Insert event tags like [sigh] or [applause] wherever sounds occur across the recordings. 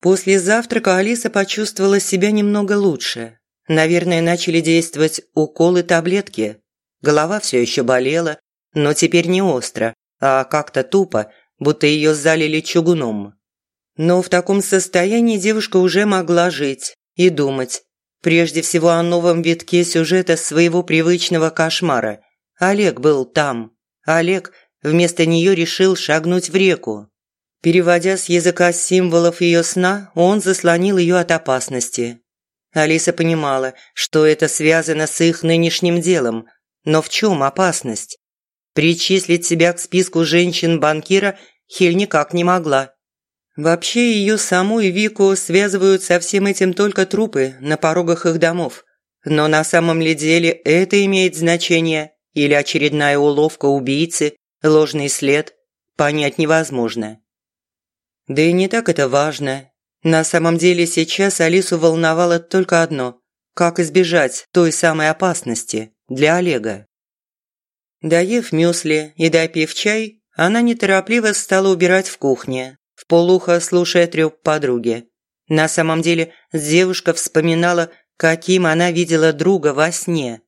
После завтрака Алиса почувствовала себя немного лучше. Наверное, начали действовать уколы таблетки. Голова все еще болела, но теперь не остро, а как-то тупо, будто ее залили чугуном. Но в таком состоянии девушка уже могла жить и думать. Прежде всего о новом витке сюжета своего привычного кошмара. Олег был там. Олег вместо нее решил шагнуть в реку. Переводя с языка символов ее сна, он заслонил ее от опасности. Алиса понимала, что это связано с их нынешним делом. Но в чем опасность? Причислить себя к списку женщин-банкира Хель никак не могла. Вообще ее саму и Вику связывают со всем этим только трупы на порогах их домов. Но на самом ли деле это имеет значение? Или очередная уловка убийцы, ложный след? Понять невозможно. Да и не так это важно. На самом деле сейчас Алису волновало только одно – как избежать той самой опасности для Олега. Доев мюсли и допив чай, она неторопливо стала убирать в кухне, в полухо слушая трёп подруги. На самом деле девушка вспоминала, каким она видела друга во сне.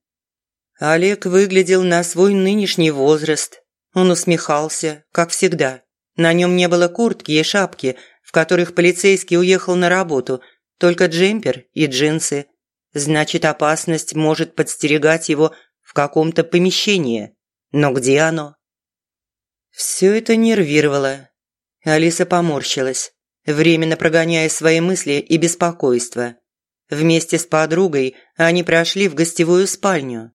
Олег выглядел на свой нынешний возраст. Он усмехался, как всегда. На нем не было куртки и шапки, в которых полицейский уехал на работу, только джемпер и джинсы. Значит, опасность может подстерегать его в каком-то помещении. Но где оно? Все это нервировало. Алиса поморщилась, временно прогоняя свои мысли и беспокойство. Вместе с подругой они прошли в гостевую спальню.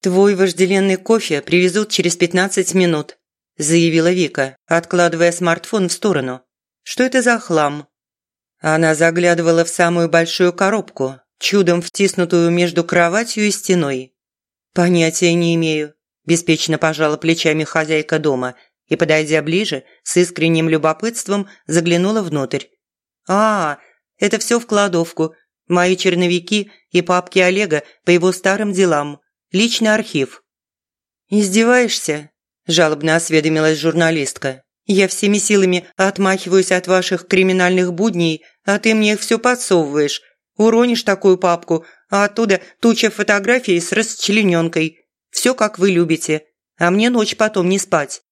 «Твой вожделенный кофе привезут через 15 минут», заявила Вика, откладывая смартфон в сторону. «Что это за хлам?» Она заглядывала в самую большую коробку, чудом втиснутую между кроватью и стеной. «Понятия не имею», – беспечно пожала плечами хозяйка дома и, подойдя ближе, с искренним любопытством заглянула внутрь. «А, это все в кладовку. Мои черновики и папки Олега по его старым делам. Личный архив». «Издеваешься?» – жалобно осведомилась журналистка. «Я всеми силами отмахиваюсь от ваших криминальных будней, а ты мне их все подсовываешь. Уронишь такую папку, а оттуда туча фотографий с расчлененкой. Все, как вы любите, а мне ночь потом не спать».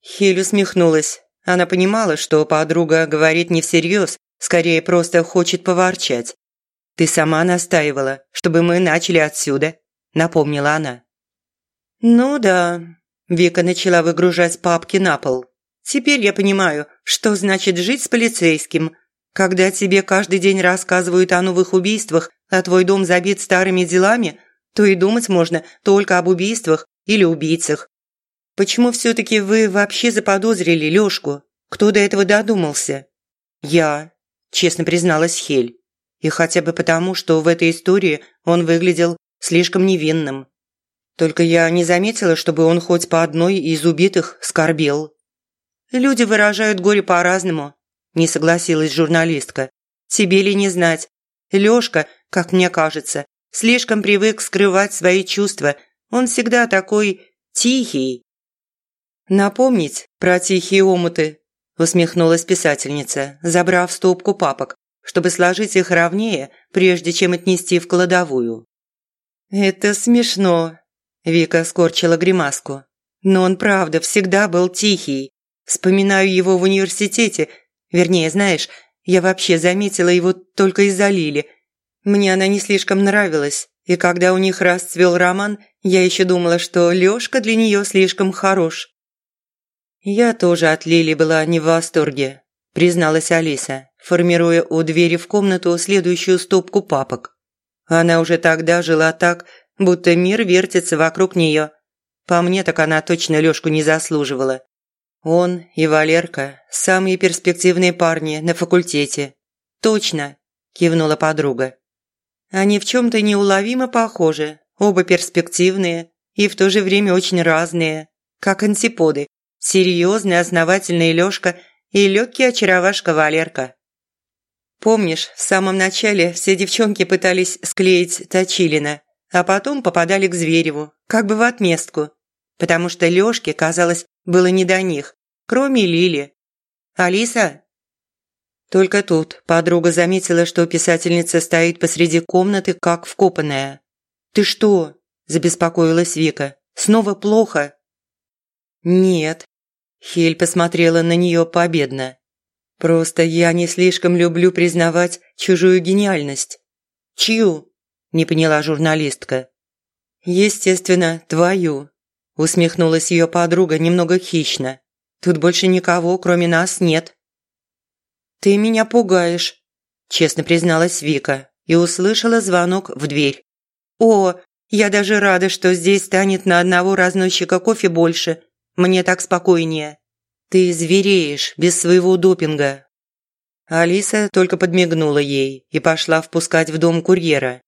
Хель усмехнулась. Она понимала, что подруга говорит не всерьез, скорее просто хочет поворчать. «Ты сама настаивала, чтобы мы начали отсюда», – напомнила она. «Ну да, Вика начала выгружать папки на пол. «Теперь я понимаю, что значит жить с полицейским. Когда тебе каждый день рассказывают о новых убийствах, а твой дом забит старыми делами, то и думать можно только об убийствах или убийцах. Почему все-таки вы вообще заподозрили Лёшку? Кто до этого додумался?» «Я», – честно призналась Хель. И хотя бы потому, что в этой истории он выглядел слишком невинным. Только я не заметила, чтобы он хоть по одной из убитых скорбел. Люди выражают горе по-разному, не согласилась журналистка. Тебе ли не знать? Лёшка, как мне кажется, слишком привык скрывать свои чувства. Он всегда такой тихий. Напомнить про тихие омуты, усмехнулась писательница, забрав стопку папок, чтобы сложить их ровнее, прежде чем отнести в кладовую. «Это смешно», Вика скорчила гримаску. Но он правда всегда был тихий. Вспоминаю его в университете. Вернее, знаешь, я вообще заметила его только из-за Лили. Мне она не слишком нравилась. И когда у них расцвел роман, я еще думала, что Лёшка для нее слишком хорош. Я тоже от Лили была не в восторге, призналась Алиса, формируя у двери в комнату следующую стопку папок. Она уже тогда жила так, будто мир вертится вокруг нее. По мне, так она точно Лёшку не заслуживала. Он и Валерка – самые перспективные парни на факультете. «Точно», – кивнула подруга. «Они в чем-то неуловимо похожи, оба перспективные и в то же время очень разные, как антиподы. Серьезный, основательный Лёшка и легкий очаровашка Валерка». Помнишь, в самом начале все девчонки пытались склеить Точилина – а потом попадали к Звереву, как бы в отместку, потому что Лёшке, казалось, было не до них, кроме Лили. «Алиса?» Только тут подруга заметила, что писательница стоит посреди комнаты, как вкопанная. «Ты что?» – забеспокоилась Вика. «Снова плохо?» «Нет». Хель посмотрела на нее победно. «Просто я не слишком люблю признавать чужую гениальность». «Чью?» – не поняла журналистка. «Естественно, твою», – усмехнулась ее подруга немного хищно. «Тут больше никого, кроме нас, нет». «Ты меня пугаешь», – честно призналась Вика и услышала звонок в дверь. «О, я даже рада, что здесь станет на одного разносчика кофе больше. Мне так спокойнее. Ты звереешь без своего допинга». Алиса только подмигнула ей и пошла впускать в дом курьера.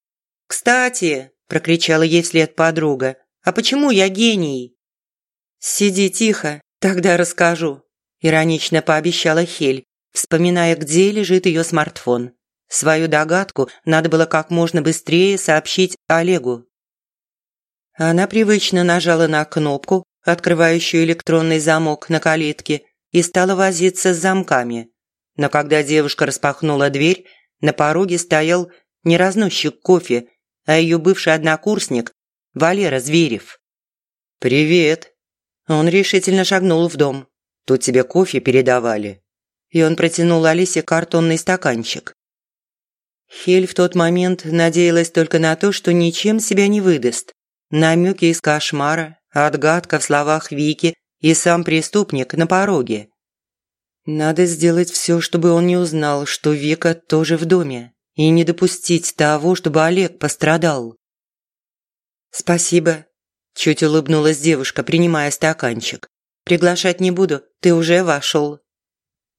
«Кстати», – прокричала ей вслед подруга, – «а почему я гений?» «Сиди тихо, тогда расскажу», – иронично пообещала Хель вспоминая, где лежит ее смартфон. Свою догадку надо было как можно быстрее сообщить Олегу. Она привычно нажала на кнопку, открывающую электронный замок на калитке, и стала возиться с замками. Но когда девушка распахнула дверь, на пороге стоял не разносчик кофе, а ее бывший однокурсник Валера Зверев. «Привет!» Он решительно шагнул в дом. «Тут тебе кофе передавали» и он протянул Алисе картонный стаканчик. Хель в тот момент надеялась только на то, что ничем себя не выдаст. Намеки из кошмара, отгадка в словах Вики и сам преступник на пороге. Надо сделать все, чтобы он не узнал, что Вика тоже в доме, и не допустить того, чтобы Олег пострадал. «Спасибо», – чуть улыбнулась девушка, принимая стаканчик. «Приглашать не буду, ты уже вошел».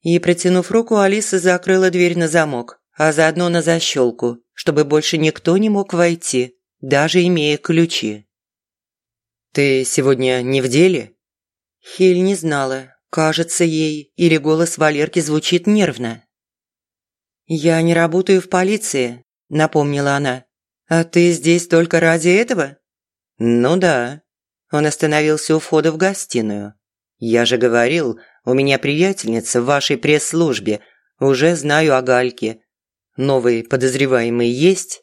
И, протянув руку, Алиса закрыла дверь на замок, а заодно на защелку, чтобы больше никто не мог войти, даже имея ключи. «Ты сегодня не в деле?» Хель не знала, кажется ей, или голос Валерки звучит нервно. «Я не работаю в полиции», – напомнила она. «А ты здесь только ради этого?» «Ну да». Он остановился у входа в гостиную. «Я же говорил, у меня приятельница в вашей пресс-службе. Уже знаю о Гальке. Новый подозреваемый есть?»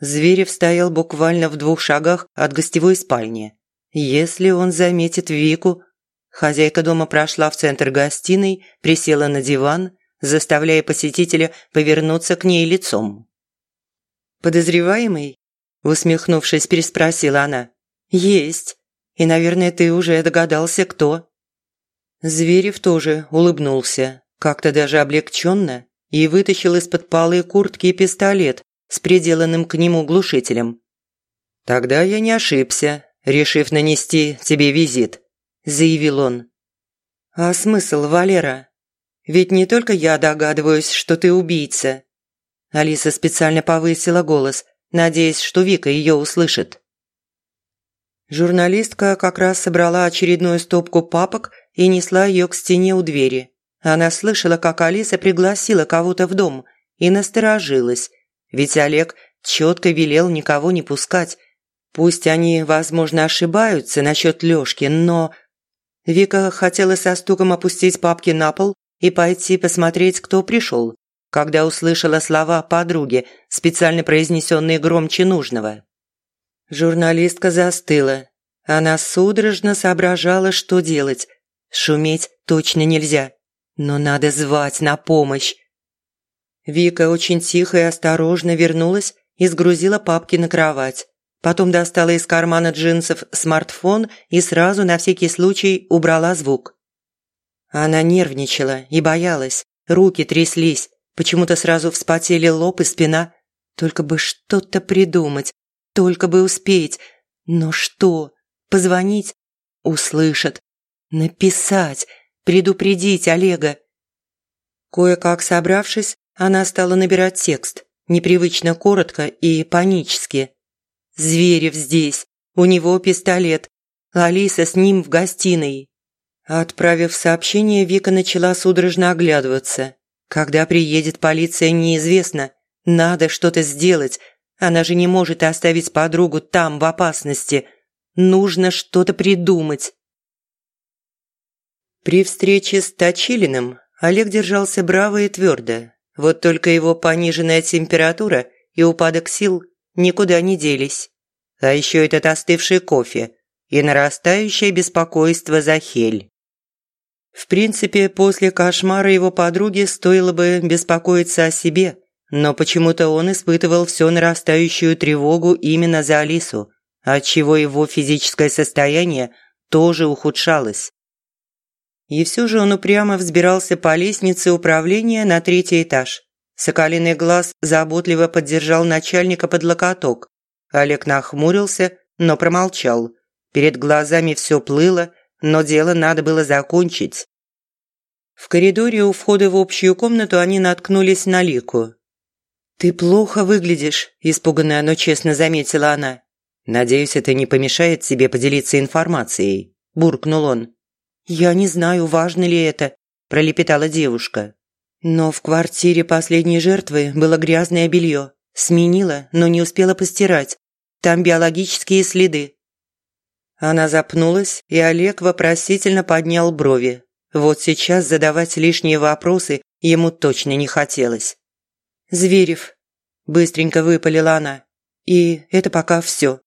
Зверев стоял буквально в двух шагах от гостевой спальни. Если он заметит Вику... Хозяйка дома прошла в центр гостиной, присела на диван, заставляя посетителя повернуться к ней лицом. «Подозреваемый?» – усмехнувшись, переспросила она. «Есть. И, наверное, ты уже догадался, кто». Зверев тоже улыбнулся, как-то даже облегченно, и вытащил из-под полы куртки пистолет с приделанным к нему глушителем. «Тогда я не ошибся, решив нанести тебе визит», – заявил он. «А смысл, Валера? Ведь не только я догадываюсь, что ты убийца». Алиса специально повысила голос, надеясь, что Вика ее услышит. Журналистка как раз собрала очередную стопку папок и несла ее к стене у двери. Она слышала, как Алиса пригласила кого-то в дом и насторожилась, ведь Олег четко велел никого не пускать. Пусть они, возможно, ошибаются насчет Лёшки, но... Вика хотела со стуком опустить папки на пол и пойти посмотреть, кто пришел, когда услышала слова подруги, специально произнесенные громче нужного. Журналистка застыла. Она судорожно соображала, что делать, Шуметь точно нельзя, но надо звать на помощь. Вика очень тихо и осторожно вернулась и сгрузила папки на кровать. Потом достала из кармана джинсов смартфон и сразу на всякий случай убрала звук. Она нервничала и боялась, руки тряслись, почему-то сразу вспотели лоб и спина. Только бы что-то придумать, только бы успеть. Но что? Позвонить? Услышат. Написать, предупредить Олега. Кое-как собравшись, она стала набирать текст, непривычно коротко и панически. «Зверев здесь, у него пистолет, Алиса с ним в гостиной». Отправив сообщение, Вика начала судорожно оглядываться. Когда приедет полиция, неизвестно. Надо что-то сделать. Она же не может оставить подругу там, в опасности. Нужно что-то придумать. При встрече с Точилиным Олег держался браво и твердо. Вот только его пониженная температура и упадок сил никуда не делись. А еще этот остывший кофе и нарастающее беспокойство за Хель. В принципе, после кошмара его подруги стоило бы беспокоиться о себе, но почему-то он испытывал все нарастающую тревогу именно за Алису, отчего его физическое состояние тоже ухудшалось. И все же он упрямо взбирался по лестнице управления на третий этаж. Соколиный глаз заботливо поддержал начальника под локоток. Олег нахмурился, но промолчал. Перед глазами все плыло, но дело надо было закончить. В коридоре у входа в общую комнату они наткнулись на Лику. «Ты плохо выглядишь», – испуганная, но честно заметила она. «Надеюсь, это не помешает тебе поделиться информацией», – буркнул он. «Я не знаю, важно ли это», – пролепетала девушка. Но в квартире последней жертвы было грязное белье. Сменила, но не успела постирать. Там биологические следы. Она запнулась, и Олег вопросительно поднял брови. Вот сейчас задавать лишние вопросы ему точно не хотелось. «Зверев», – быстренько выпалила она. «И это пока все».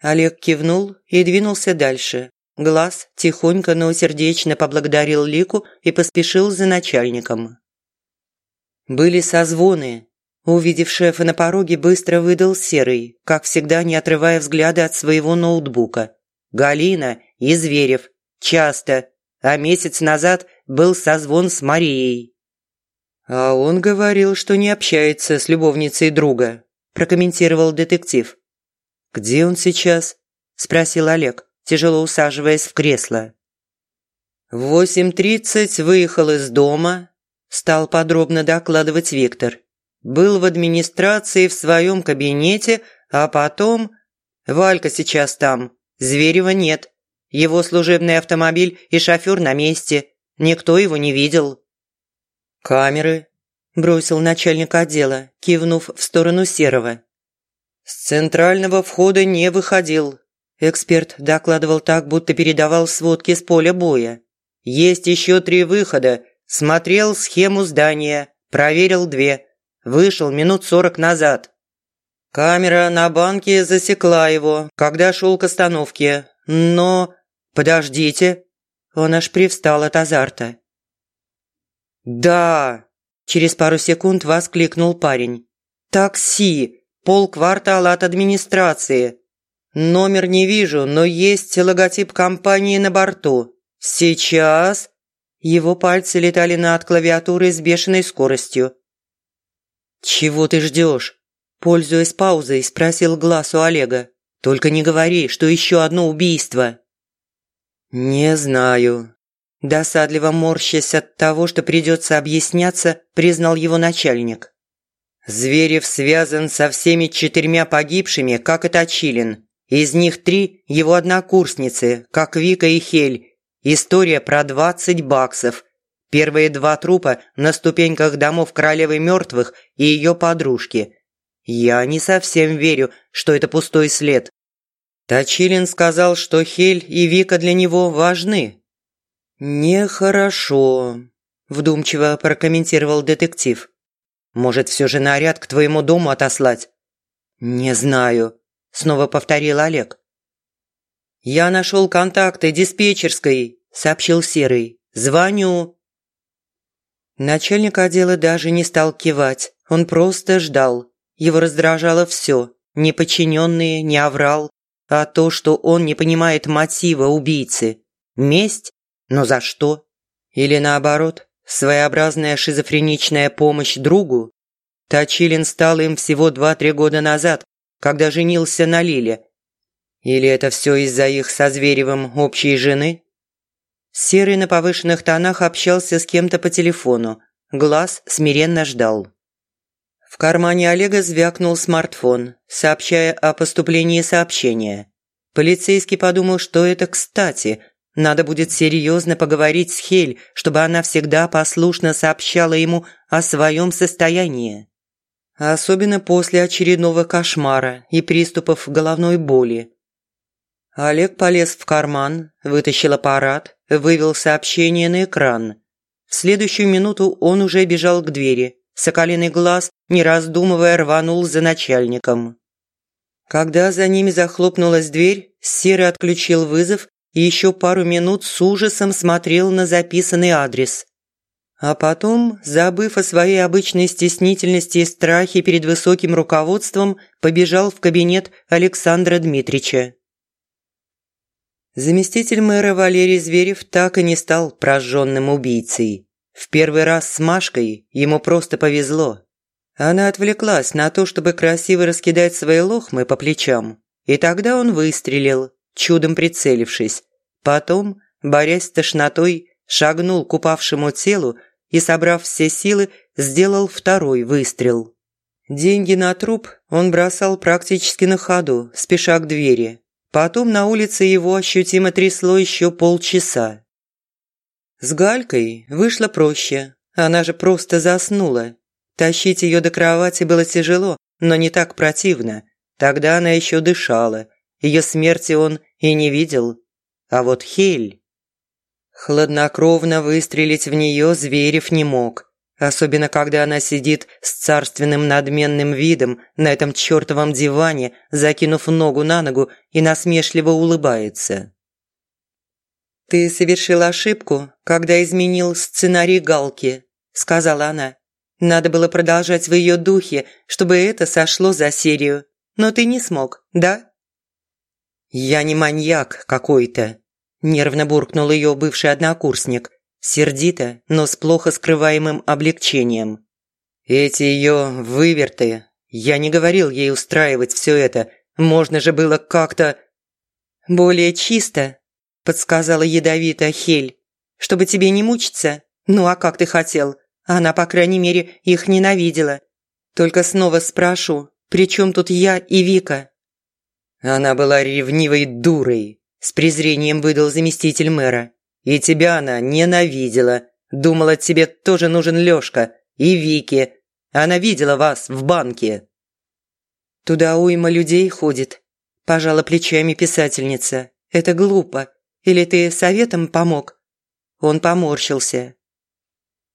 Олег кивнул и двинулся дальше, Глаз тихонько, но сердечно поблагодарил Лику и поспешил за начальником. Были созвоны. Увидев шефа на пороге, быстро выдал Серый, как всегда не отрывая взгляда от своего ноутбука. Галина и Зверев. Часто. А месяц назад был созвон с Марией. «А он говорил, что не общается с любовницей друга», прокомментировал детектив. «Где он сейчас?» – спросил Олег тяжело усаживаясь в кресло. В восемь тридцать выехал из дома, стал подробно докладывать Виктор. Был в администрации в своем кабинете, а потом... Валька сейчас там, Зверева нет. Его служебный автомобиль и шофер на месте. Никто его не видел. «Камеры», – бросил начальник отдела, кивнув в сторону Серого. «С центрального входа не выходил, Эксперт докладывал так, будто передавал сводки с поля боя. «Есть еще три выхода. Смотрел схему здания, проверил две. Вышел минут сорок назад. Камера на банке засекла его, когда шел к остановке. Но... Подождите!» Он аж привстал от азарта. «Да!» – через пару секунд воскликнул парень. «Такси! Полквартала от администрации!» Номер не вижу, но есть логотип компании на борту. Сейчас...» Его пальцы летали над клавиатурой с бешеной скоростью. «Чего ты ждешь?» Пользуясь паузой, спросил глаз у Олега. «Только не говори, что еще одно убийство». «Не знаю». Досадливо морщась от того, что придется объясняться, признал его начальник. «Зверев связан со всеми четырьмя погибшими, как и Точилин. Из них три – его однокурсницы, как Вика и Хель. История про 20 баксов. Первые два трупа на ступеньках домов королевы мертвых и ее подружки. Я не совсем верю, что это пустой след. Точилин сказал, что Хель и Вика для него важны. «Нехорошо», – вдумчиво прокомментировал детектив. «Может, все же наряд к твоему дому отослать?» «Не знаю снова повторил Олег. «Я нашел контакты диспетчерской», – сообщил Серый. «Звоню». Начальник отдела даже не стал кивать, он просто ждал. Его раздражало все – не подчиненные, не оврал, а то, что он не понимает мотива убийцы. Месть? Но за что? Или наоборот, своеобразная шизофреничная помощь другу? Точилин стал им всего два-три года назад, когда женился на Лиле? Или это все из-за их со Зверевым общей жены? Серый на повышенных тонах общался с кем-то по телефону. Глаз смиренно ждал. В кармане Олега звякнул смартфон, сообщая о поступлении сообщения. Полицейский подумал, что это кстати. Надо будет серьезно поговорить с Хель, чтобы она всегда послушно сообщала ему о своем состоянии особенно после очередного кошмара и приступов головной боли. Олег полез в карман, вытащил аппарат, вывел сообщение на экран. В следующую минуту он уже бежал к двери. Соколиный глаз, не раздумывая, рванул за начальником. Когда за ними захлопнулась дверь, Серый отключил вызов и еще пару минут с ужасом смотрел на записанный адрес. А потом, забыв о своей обычной стеснительности и страхе перед высоким руководством, побежал в кабинет Александра Дмитрича. Заместитель мэра Валерий Зверев так и не стал прожженным убийцей. В первый раз с Машкой ему просто повезло. Она отвлеклась на то, чтобы красиво раскидать свои лохмы по плечам. И тогда он выстрелил, чудом прицелившись. Потом, борясь с тошнотой, шагнул к упавшему телу и, собрав все силы, сделал второй выстрел. Деньги на труп он бросал практически на ходу, спеша к двери. Потом на улице его ощутимо трясло еще полчаса. С Галькой вышло проще. Она же просто заснула. Тащить ее до кровати было тяжело, но не так противно. Тогда она еще дышала. Ее смерти он и не видел. А вот Хель... Хладнокровно выстрелить в нее Зверев не мог. Особенно, когда она сидит с царственным надменным видом на этом чертовом диване, закинув ногу на ногу и насмешливо улыбается. «Ты совершил ошибку, когда изменил сценарий Галки», – сказала она. «Надо было продолжать в ее духе, чтобы это сошло за серию. Но ты не смог, да?» «Я не маньяк какой-то», – нервно буркнул ее бывший однокурсник, сердито, но с плохо скрываемым облегчением. «Эти ее выверты. Я не говорил ей устраивать все это. Можно же было как-то...» «Более чисто», – подсказала ядовито Хель. «Чтобы тебе не мучиться? Ну а как ты хотел? Она, по крайней мере, их ненавидела. Только снова спрошу, при тут я и Вика?» Она была ревнивой дурой, с презрением выдал заместитель мэра. И тебя она ненавидела. Думала, тебе тоже нужен Лёшка. И Вики. Она видела вас в банке. Туда уйма людей ходит. Пожала плечами писательница. Это глупо. Или ты советом помог? Он поморщился.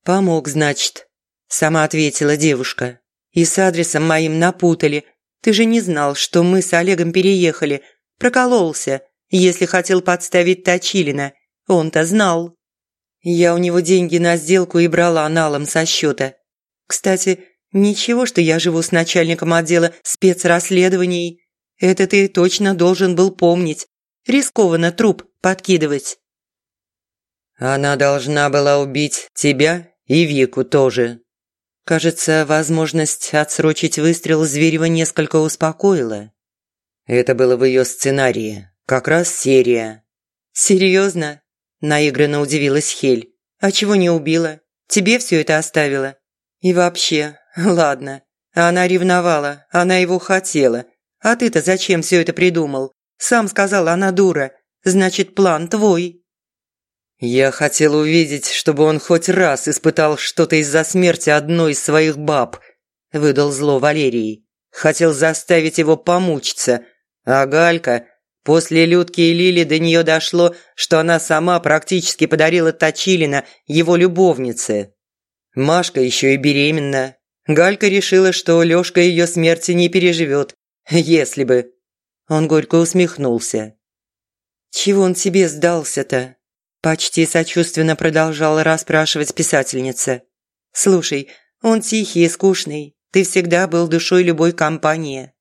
«Помог, значит», – сама ответила девушка. «И с адресом моим напутали. Ты же не знал, что мы с Олегом переехали. Прокололся, если хотел подставить Точилина. Он-то знал. Я у него деньги на сделку и брала налом со счета. Кстати, ничего, что я живу с начальником отдела спецрасследований. Это ты точно должен был помнить. Рискованно труп подкидывать. Она должна была убить тебя и Вику тоже. Кажется, возможность отсрочить выстрел Зверева несколько успокоила. Это было в ее сценарии. Как раз серия. «Серьезно?» Наигранно удивилась Хель. «А чего не убила? Тебе все это оставила?» «И вообще, ладно. Она ревновала, она его хотела. А ты-то зачем все это придумал? Сам сказал, она дура. Значит, план твой». «Я хотел увидеть, чтобы он хоть раз испытал что-то из-за смерти одной из своих баб», – выдал зло Валерий. «Хотел заставить его помучиться. А Галька После Людки и Лили до нее дошло, что она сама практически подарила Точилина его любовнице. Машка еще и беременна. Галька решила, что Лёшка ее смерти не переживет. Если бы. Он горько усмехнулся. «Чего он тебе сдался-то?» Почти сочувственно продолжала расспрашивать писательница. «Слушай, он тихий и скучный. Ты всегда был душой любой компании.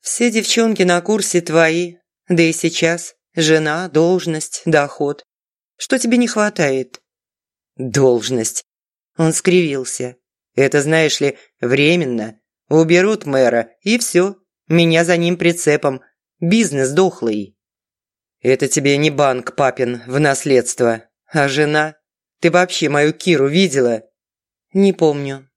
Все девчонки на курсе твои, да и сейчас жена, должность, доход. Что тебе не хватает?» «Должность». Он скривился. «Это, знаешь ли, временно. Уберут мэра, и все. Меня за ним прицепом. Бизнес дохлый». «Это тебе не банк, папин, в наследство. А жена? Ты вообще мою Киру видела?» «Не помню».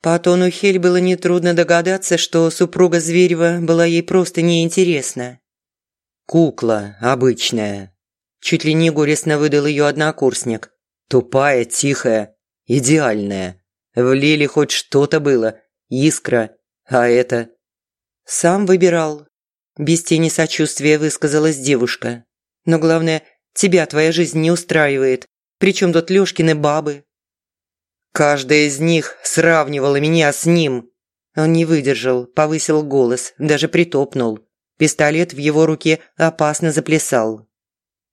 По тону Хель было нетрудно догадаться, что супруга Зверева была ей просто неинтересна. Кукла обычная. Чуть ли не горестно выдал ее однокурсник. Тупая, тихая, идеальная. В Лиле хоть что-то было, искра, а это... Сам выбирал. Без тени сочувствия высказалась девушка. Но главное, тебя твоя жизнь не устраивает. Причем тут Лёшкины бабы. Каждая из них сравнивала меня с ним. Он не выдержал, повысил голос, даже притопнул. Пистолет в его руке опасно заплясал.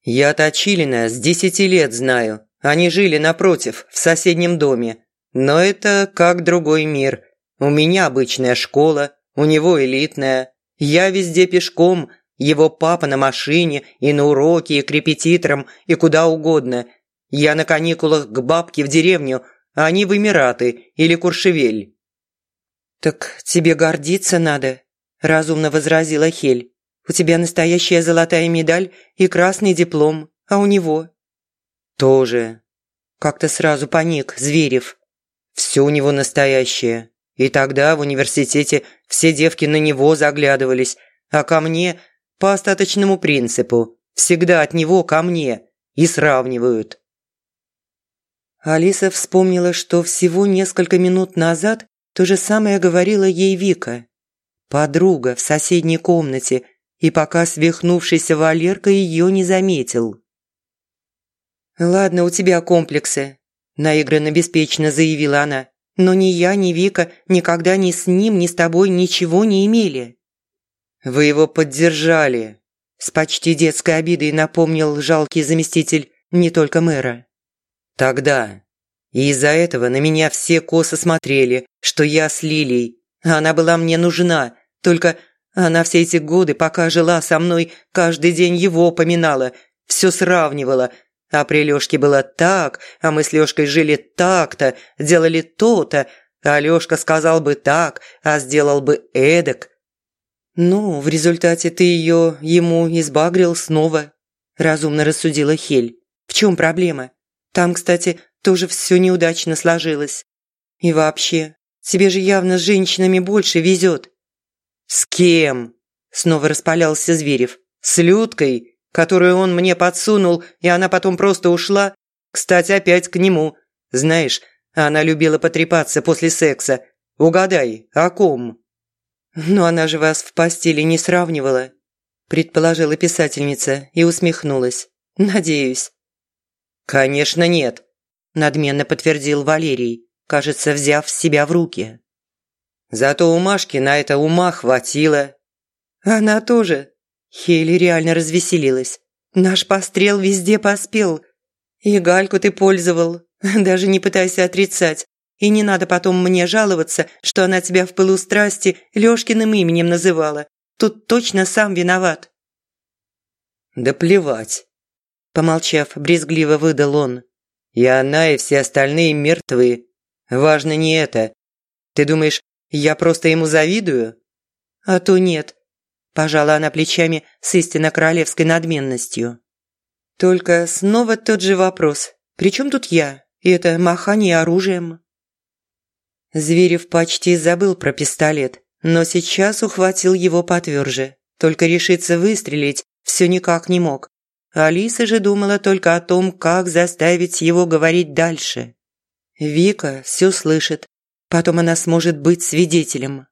«Я Точилина с десяти лет знаю. Они жили напротив, в соседнем доме. Но это как другой мир. У меня обычная школа, у него элитная. Я везде пешком, его папа на машине, и на уроки, и к репетиторам, и куда угодно. Я на каникулах к бабке в деревню, а они в Эмираты или Куршевель». «Так тебе гордиться надо», – разумно возразила Хель. «У тебя настоящая золотая медаль и красный диплом, а у него «Тоже». Как-то сразу паник Зверев. «Все у него настоящее. И тогда в университете все девки на него заглядывались, а ко мне по остаточному принципу. Всегда от него ко мне. И сравнивают». Алиса вспомнила, что всего несколько минут назад то же самое говорила ей Вика. Подруга в соседней комнате, и пока свихнувшийся Валерка ее не заметил. «Ладно, у тебя комплексы», – наигранно беспечно заявила она. «Но ни я, ни Вика никогда ни с ним, ни с тобой ничего не имели». «Вы его поддержали», – с почти детской обидой напомнил жалкий заместитель не только мэра. «Тогда. И из-за этого на меня все косо смотрели, что я с Лилией. Она была мне нужна, только она все эти годы, пока жила со мной, каждый день его поминала, все сравнивала – а при Лёшке было так, а мы с Лёшкой жили так-то, делали то-то, а Лёшка сказал бы так, а сделал бы эдак. «Ну, в результате ты её ему избагрил снова», – разумно рассудила Хель. «В чём проблема? Там, кстати, тоже всё неудачно сложилось. И вообще, тебе же явно с женщинами больше везёт». «С кем?» – снова распалялся Зверев. «С Людкой?» которую он мне подсунул, и она потом просто ушла. Кстати, опять к нему. Знаешь, она любила потрепаться после секса. Угадай, о ком?» «Но она же вас в постели не сравнивала», – предположила писательница и усмехнулась. «Надеюсь». «Конечно нет», – надменно подтвердил Валерий, кажется, взяв себя в руки. «Зато у Машки на это ума хватило». «Она тоже», Хейли реально развеселилась. «Наш пострел везде поспел. И гальку ты пользовал, [laughs] даже не пытайся отрицать. И не надо потом мне жаловаться, что она тебя в пылу страсти Лёшкиным именем называла. Тут точно сам виноват». «Да плевать», – помолчав, брезгливо выдал он. «И она, и все остальные мертвы. Важно не это. Ты думаешь, я просто ему завидую?» «А то нет. Пожала она плечами с истинно королевской надменностью. Только снова тот же вопрос. При чем тут я? И это махание оружием. Зверев почти забыл про пистолет, но сейчас ухватил его потверже. Только решиться выстрелить все никак не мог. Алиса же думала только о том, как заставить его говорить дальше. Вика все слышит. Потом она сможет быть свидетелем.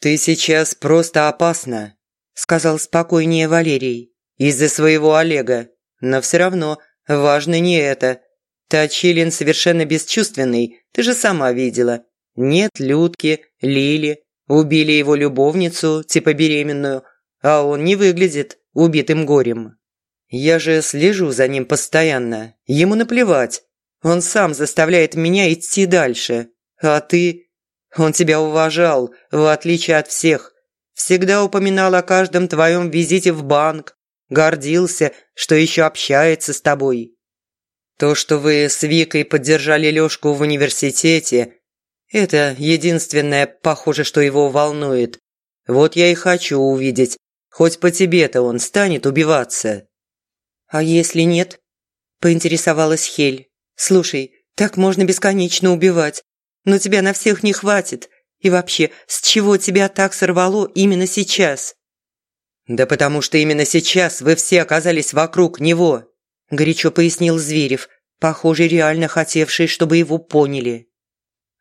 «Ты сейчас просто опасна», – сказал спокойнее Валерий. «Из-за своего Олега. Но все равно важно не это. Точилин совершенно бесчувственный, ты же сама видела. Нет Людки, Лили, убили его любовницу, типа беременную, а он не выглядит убитым горем. Я же слежу за ним постоянно, ему наплевать. Он сам заставляет меня идти дальше. А ты он тебя уважал, в отличие от всех. Всегда упоминал о каждом твоем визите в банк. Гордился, что еще общается с тобой. То, что вы с Викой поддержали Лёшку в университете, это единственное, похоже, что его волнует. Вот я и хочу увидеть, хоть по тебе-то он станет убиваться». «А если нет?» – поинтересовалась Хель. «Слушай, так можно бесконечно убивать но тебя на всех не хватит. И вообще, с чего тебя так сорвало именно сейчас?» «Да потому что именно сейчас вы все оказались вокруг него», – горячо пояснил Зверев, похоже, реально хотевший, чтобы его поняли.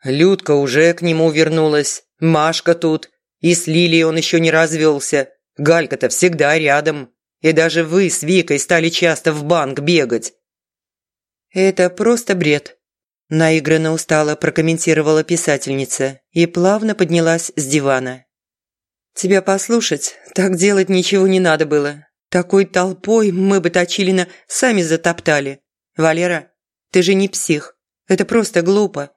«Людка уже к нему вернулась, Машка тут, и с Лилией он еще не развелся. Галька-то всегда рядом, и даже вы с Викой стали часто в банк бегать». «Это просто бред», наигранно устало прокомментировала писательница и плавно поднялась с дивана. «Тебя послушать, так делать ничего не надо было. Такой толпой мы бы Точилина сами затоптали. Валера, ты же не псих. Это просто глупо.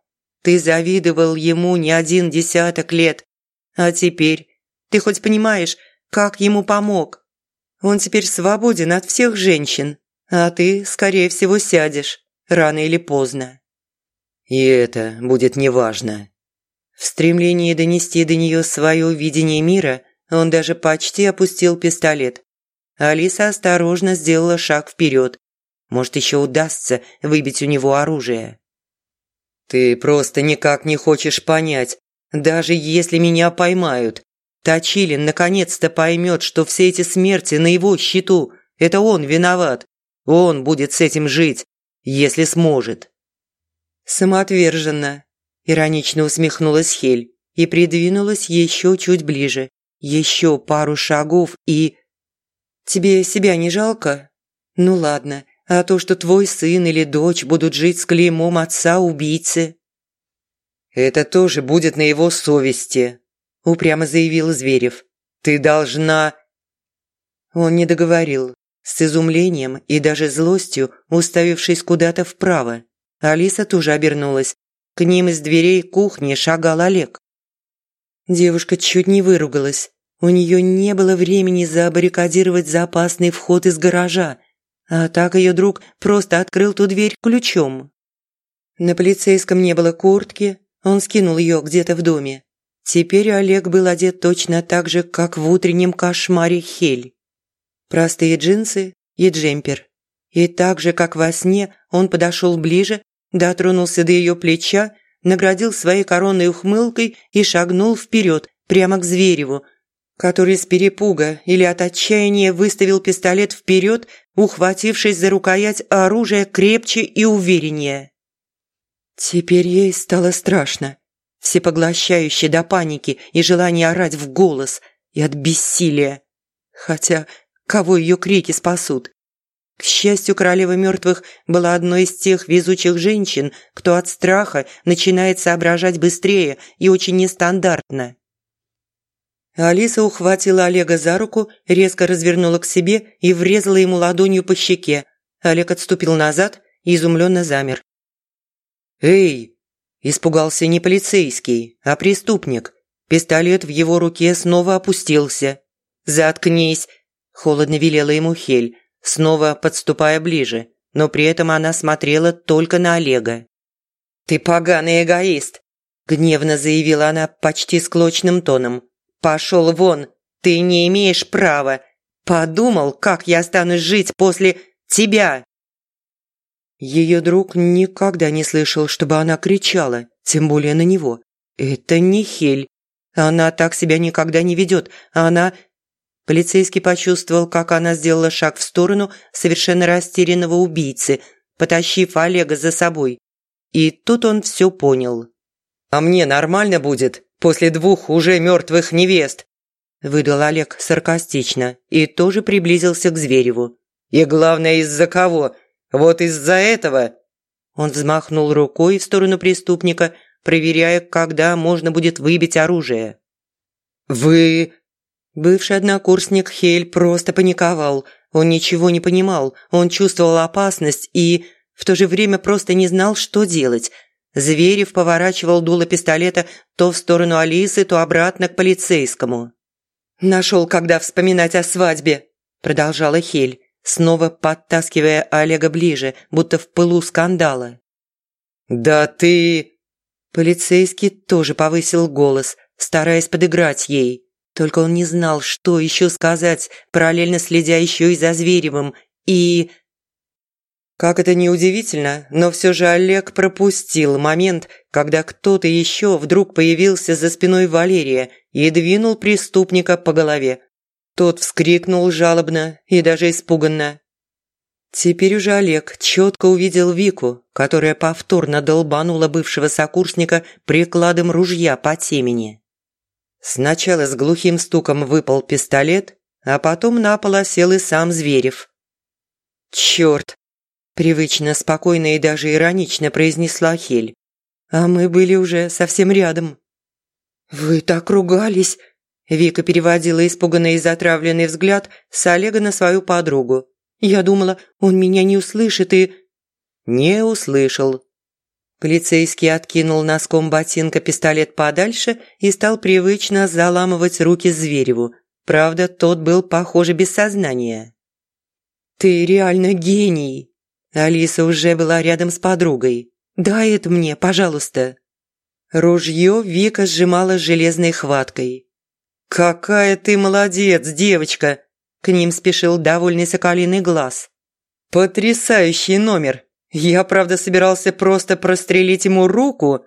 Ты завидовал ему не один десяток лет. А теперь ты хоть понимаешь, как ему помог? Он теперь свободен от всех женщин, а ты, скорее всего, сядешь, рано или поздно. И это будет неважно. В стремлении донести до нее свое видение мира, он даже почти опустил пистолет. Алиса осторожно сделала шаг вперед. Может, еще удастся выбить у него оружие. «Ты просто никак не хочешь понять. Даже если меня поймают, Точилин наконец-то поймет, что все эти смерти на его счету. Это он виноват. Он будет с этим жить, если сможет». «Самоотверженно», – иронично усмехнулась Хель и придвинулась еще чуть ближе. Еще пару шагов и... «Тебе себя не жалко? Ну ладно, а то, что твой сын или дочь будут жить с клеймом отца-убийцы...» «Это тоже будет на его совести», – упрямо заявил Зверев. «Ты должна...» Он не договорил, с изумлением и даже злостью, уставившись куда-то вправо. Алиса тоже обернулась. К ним из дверей кухни шагал Олег. Девушка чуть не выругалась. У нее не было времени забаррикадировать запасный вход из гаража, а так ее друг просто открыл ту дверь ключом. На полицейском не было куртки, он скинул ее где-то в доме. Теперь Олег был одет точно так же, как в утреннем кошмаре Хель. Простые джинсы и джемпер. И так же, как во сне, он подошел ближе, дотронулся до ее плеча, наградил своей коронной ухмылкой и шагнул вперед, прямо к Звереву, который с перепуга или от отчаяния выставил пистолет вперед, ухватившись за рукоять оружия крепче и увереннее. Теперь ей стало страшно всепоглощающее до паники и желание орать в голос и от бессилия. Хотя кого ее крики спасут? К счастью, королева мертвых была одной из тех везучих женщин, кто от страха начинает соображать быстрее и очень нестандартно. Алиса ухватила Олега за руку, резко развернула к себе и врезала ему ладонью по щеке. Олег отступил назад и изумленно замер. «Эй, Испугался не полицейский, а преступник. Пистолет в его руке снова опустился. «Заткнись!» – холодно велела ему Хель, снова подступая ближе, но при этом она смотрела только на Олега. «Ты поганый эгоист!» – гневно заявила она почти склочным тоном. «Пошел вон! Ты не имеешь права! Подумал, как я останусь жить после тебя!» Ее друг никогда не слышал, чтобы она кричала, тем более на него. Это не Хель. Она так себя никогда не ведет. Она... Полицейский почувствовал, как она сделала шаг в сторону совершенно растерянного убийцы, потащив Олега за собой. И тут он все понял. «А мне нормально будет после двух уже мертвых невест?» выдал Олег саркастично и тоже приблизился к Звереву. «И главное, из-за кого? Вот из-за этого...» Он взмахнул рукой в сторону преступника, проверяя, когда можно будет выбить оружие. «Вы...» Бывший однокурсник Хель просто паниковал. Он ничего не понимал, он чувствовал опасность и в то же время просто не знал, что делать. Зверев поворачивал дуло пистолета то в сторону Алисы, то обратно к полицейскому. «Нашел, когда вспоминать о свадьбе», – продолжала Хель снова подтаскивая Олега ближе, будто в пылу скандала. «Да ты...» Полицейский тоже повысил голос, стараясь подыграть ей. Только он не знал, что еще сказать, параллельно следя еще и за Зверевым. И... Как это ни удивительно, но все же Олег пропустил момент, когда кто-то еще вдруг появился за спиной Валерия и двинул преступника по голове. Тот вскрикнул жалобно и даже испуганно. Теперь уже Олег четко увидел Вику, которая повторно долбанула бывшего сокурсника прикладом ружья по темени. Сначала с глухим стуком выпал пистолет, а потом на пол осел и сам Зверев. «Черт!» Привычно, спокойно и даже иронично произнесла Хель. А мы были уже совсем рядом. «Вы так ругались!» Вика переводила испуганный и затравленный взгляд с Олега на свою подругу. «Я думала, он меня не услышит и...» «Не услышал». Полицейский откинул носком ботинка пистолет подальше и стал привычно заламывать руки Звереву. Правда, тот был, похоже, без сознания. «Ты реально гений!» Алиса уже была рядом с подругой. «Дай это мне, пожалуйста!» Ружье Вика сжимала железной хваткой. «Какая ты молодец, девочка!» К ним спешил довольный соколиный глаз. «Потрясающий номер! Я, правда, собирался просто прострелить ему руку».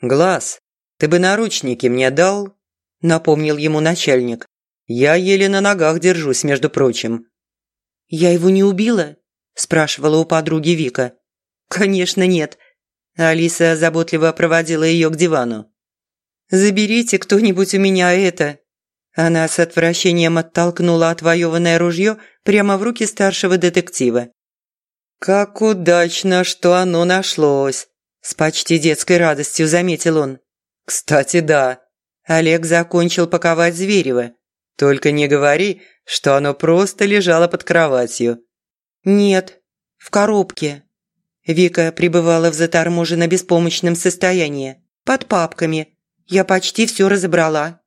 «Глаз, ты бы наручники мне дал?» Напомнил ему начальник. «Я еле на ногах держусь, между прочим». «Я его не убила?» спрашивала у подруги Вика. «Конечно нет». Алиса заботливо проводила ее к дивану. «Заберите кто-нибудь у меня это». Она с отвращением оттолкнула отвоеванное ружье прямо в руки старшего детектива. «Как удачно, что оно нашлось!» С почти детской радостью заметил он. «Кстати, да, Олег закончил паковать Зверева. Только не говори, что оно просто лежало под кроватью. «Нет, в коробке». Вика пребывала в заторможенно беспомощном состоянии. «Под папками. Я почти все разобрала».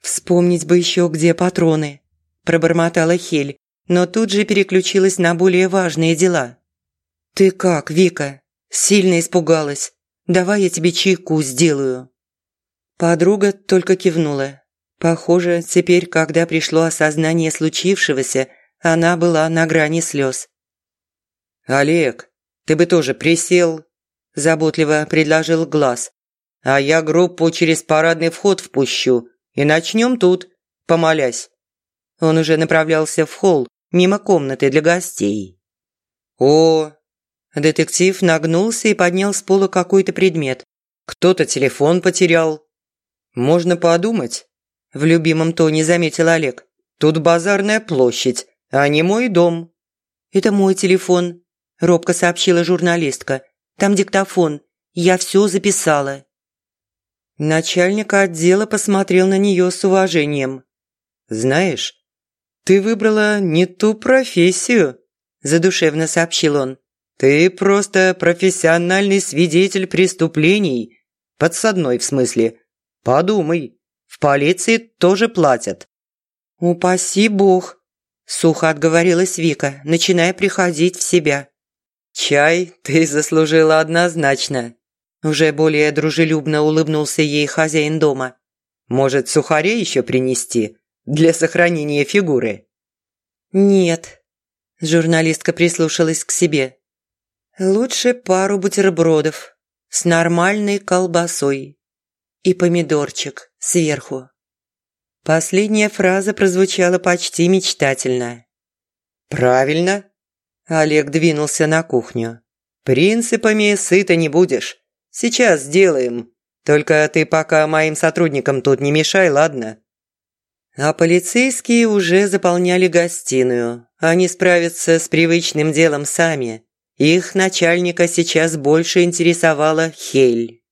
«Вспомнить бы еще, где патроны», – пробормотала Хель, но тут же переключилась на более важные дела. «Ты как, Вика? Сильно испугалась. Давай я тебе чайку сделаю». Подруга только кивнула. Похоже, теперь, когда пришло осознание случившегося – она была на грани слез. «Олег, ты бы тоже присел», – заботливо предложил Глаз. «А я группу через парадный вход впущу и начнем тут, помолясь». Он уже направлялся в холл, мимо комнаты для гостей. «О!» Детектив нагнулся и поднял с пола какой-то предмет. «Кто-то телефон потерял». «Можно подумать», – в любимом тоне заметил Олег. «Тут базарная площадь, а не мой дом». «Это мой телефон», – робко сообщила журналистка. «Там диктофон. Я все записала». Начальник отдела посмотрел на нее с уважением. «Знаешь, ты выбрала не ту профессию», – задушевно сообщил он. «Ты просто профессиональный свидетель преступлений. Подсадной, в смысле. Подумай, в полиции тоже платят». «Упаси бог», Сухо отговорилась Вика, начиная приходить в себя. «Чай ты заслужила однозначно», – уже более дружелюбно улыбнулся ей хозяин дома. «Может, сухарей еще принести для сохранения фигуры?» «Нет», – журналистка прислушалась к себе. «Лучше пару бутербродов с нормальной колбасой и помидорчик сверху». Последняя фраза прозвучала почти мечтательно. «Правильно». Олег двинулся на кухню. «Принципами сыто не будешь. Сейчас сделаем. Только ты пока моим сотрудникам тут не мешай, ладно?» А полицейские уже заполняли гостиную. Они справятся с привычным делом сами. Их начальника сейчас больше интересовала Хель.